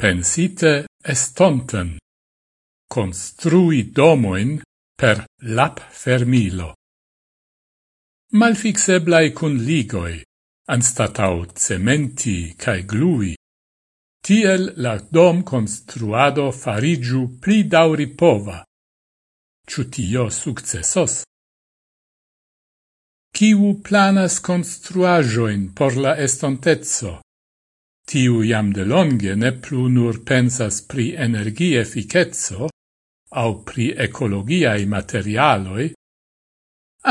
pensite estonten, construi domoin per lap fermilo. Malfixeblai cun ligoi, anstatau cementi cae glui, tiel la dom construado farigiu pli dauri pova. Ciutio successos? Ciu planas construajoin por la estontezzo, tiu iam de longe ne plu nur pensas pri energie ficetso au pri ecologiai materialoi,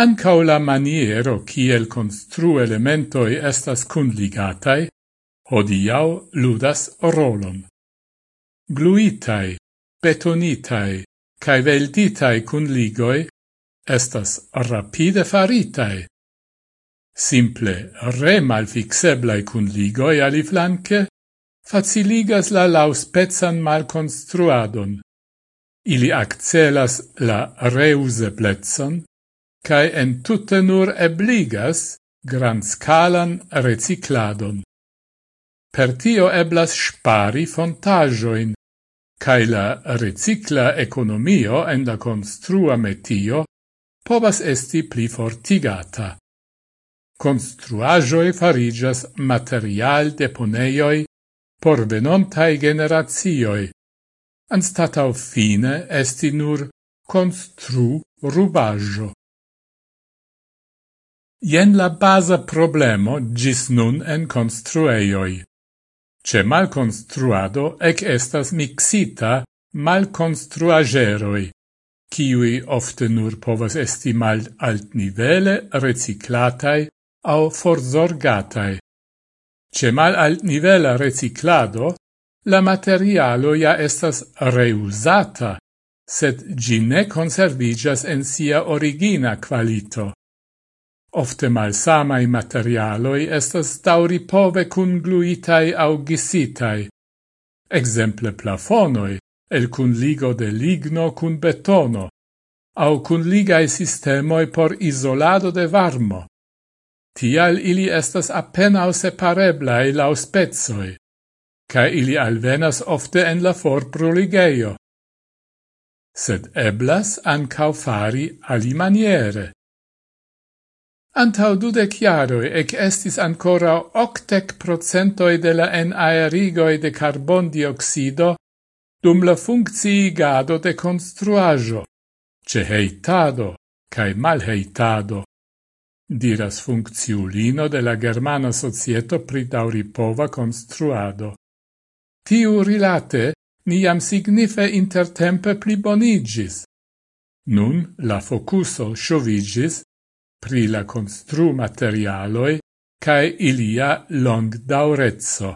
ancau la maniero kiel constru elementoi estas cunligatai, hodiau ludas rolon. Gluitai, betonitai, cae velditai cunligoi estas rapide faritai, simple re malfixeblai cun ligoi ali flanque, faciligas la lauspezan malconstruadon. Ili accelas la reuseblezzon, cae en tutte nur ebligas granscalan recicladon. Per tio eblas spari fontajoin, cae la recicla economio en la construa metio povas esti pli fortigata construajoi farigas material deponeioi por venontai generatioi, anstatau fine esti nur constru rubaggio. Ien la basa problemo gis nun en construeioi. Ce malconstruado ec estas mixita malconstruageroi, kiui ofte nur povas esti mal alt nivele reciclatai au forzorgatai. Ce mal alt nivela reciclado, la materialo ja estas reusata, sed gi ne conservigas en sia origina qualito. Ofte malsamai materialoi estas dauri pove cun gluitai au gisitai, exemple plafonoi, el cun ligo de ligno cun betono, au cun ligai sistemoi por isolado de varmo tial ili estas apenao separeblai lau spezoi, ca ili alvenas ofte en la forpruligeio. Sed eblas ancau fari alimaniere. Antau dudec jaroi ec estis ancora octec procentoi de la enaerigoi de carbon dioxido dum la funcciigado de construajo, ce heitado cae heitado diras funcciulino de la Germana Societo pri dauripova construado. Tiu rilate niam signife intertempe plibonigis. Nun la focuso sciovigis pri la constru materialoi cae ilia long daurezzo.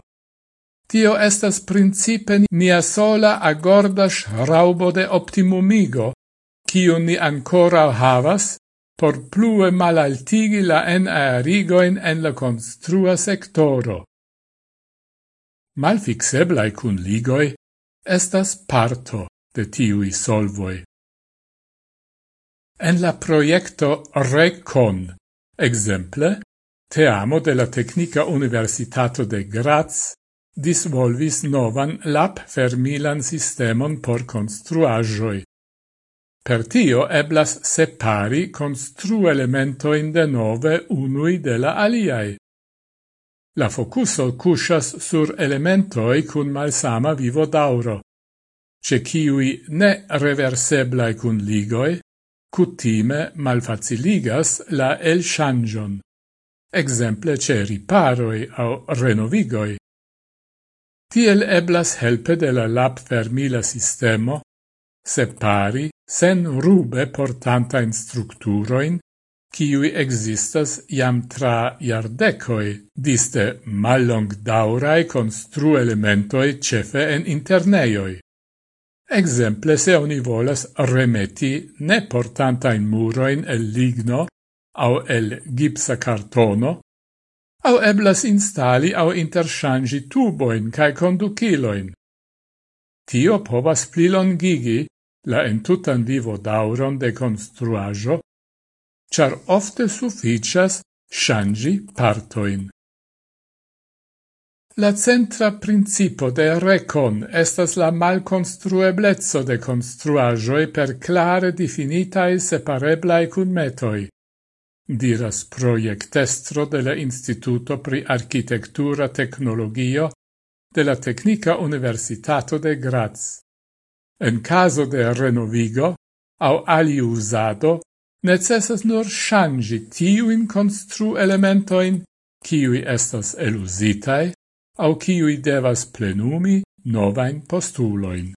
Tio estas principe nia sola agorda raubo de optimumigo, kiu ni ancora havas por plue malaltigi la enaerigoin en la construa sectoro. Malfixeblai cun ligoi estas parto de tiui solvoi. En la proiecto RECON, exemple, teamo de la Tecnica Universitato de Graz disvolvis novan lab fermilan sistemon por construajoi Per tio eblas separi constru elementoin de nove unui de la aliai. La focuso cusas sur elementoi cun malsama vivo dauro, ce ciui ne reverseblai cun ligoi, cutime malfaciligas la el changion, exemple ce riparoi au renovigoi. Tiel eblas helpe de la lab fermila sistemo separi sen rube portanta in structuroin, kiui existas jam tra iardecoi, diste mallong daurae constru elementoi cefe en interneioi. Exemple, se oni volas remeti ne portanta in muroin el ligno au el gipsa cartono, au eblas instali au interchangi tuboin cae conduciloin. Tio povas plilongigi la entutan vivo dauron de construajo, char ofte sufficias shangi partoin. La centra principo de recon estas la malconstrueblezzo de construajoi per clare definitae separeblae cunmetoi, diras proiectestro de la Instituto pri Architectura Tecnologio de la Tecnica Universitato de Graz. En caso de renovigo au ali usado, necessas nur shangi tiuin constru elementoin kiui estas elusitai au kiui devas plenumi novain postuloin.